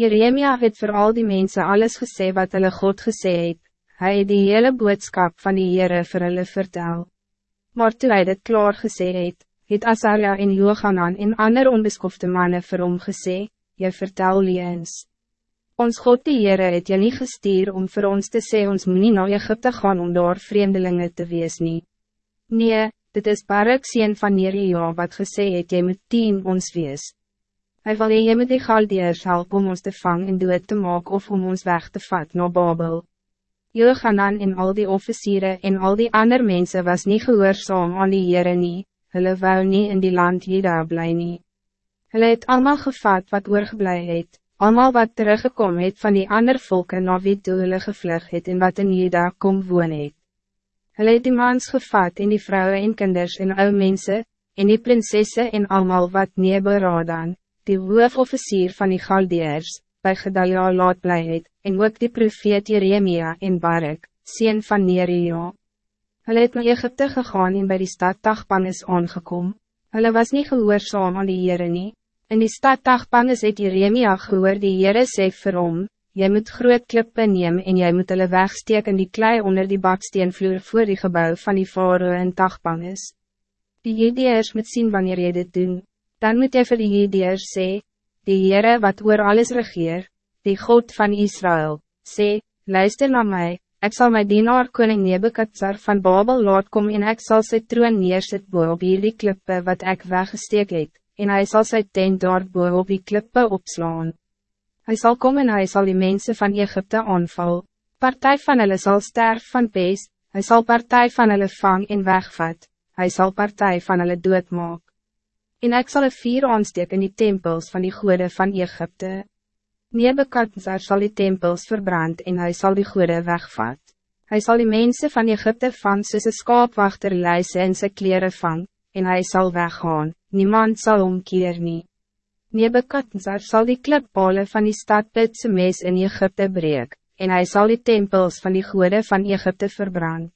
Jeremia het voor al die mensen alles gesê wat hulle God gesê het, hy het die hele boodskap van die Heere vir hulle vertel. Maar toe hy dit klaar gesê het, het Asaria en Johanan en ander onbeskofte mannen vir hom gesê, jy vertel eens. Ons God die Heere het jy nie gestuur om voor ons te sê ons moet nie na Egypte gaan om daar vreemdelingen te wees nie. Nee, dit is Barak sien van Neria wat gesê het jy moet tien ons wees. Hij wil jy met die Galdeers help om ons te vangen en dood te maken of om ons weg te vat naar Babel. Johanan en al die officieren en al die andere mensen was niet gehoorzaam aan die Heere nie, hulle wou nie in die land Jeda bly nie. Hulle het allemaal gevat wat oorgeblij het, allemaal wat teruggekom het van die ander volken na wie toe hulle gevlug het en wat in Jeda kom woon het. Hulle het die mans gevat en die vrouwen en kinders en ou mensen, en die prinsesse en allemaal wat nie beradan, die hoofofficier van die Galdeers, bij Gedalia laat blij het, en ook die profeet Jeremia en Barak, sien van Neria. Hulle het na Egypte gegaan en bij die stad Tagpan is aangekom. Hulle was niet gehoorzaam aan die Heere nie. In die stad Tagpan is het Jeremia gehoor die Heere sê vir hom, Jy moet groot klippe neem en jy moet hulle wegsteek in die klei onder die baksteenvloer voor die gebouw van die Faroe in Tagpan is. Die Jedeers moet zien wanneer jy dit doen. Dan moet jy vir die Jedeers sê, Die Heere wat oor alles regeer, die God van Israël, sê, luister naar mij, Ik zal mijn dienaar koning Nebukadzer van Babel laat kom en ik zal sy troon neersit boe op hierdie klippe wat ik weggesteek het, en hij zal sy tent daar boe op die klippe opslaan. Hij zal komen en hij zal die mensen van Egypte aanval. Partij van hulle zal sterf van pees, hij zal partij van hulle vang en wegvat, hij zal partij van hulle doodmaak. En ik zal een vier aansteek in die tempels van die goede van Egypte. Nebekadzar zal die tempels verbrand en hij zal die goede wegvat. Hij zal die mensen van Egypte van een skaapwachter luise en sy kleren vang, en hij zal weggaan, niemand zal omkeer nie. Nebekadzar zal die klippale van die stad Pitse mes in Egypte breek, en hij zal die tempels van die goede van Egypte verbrand.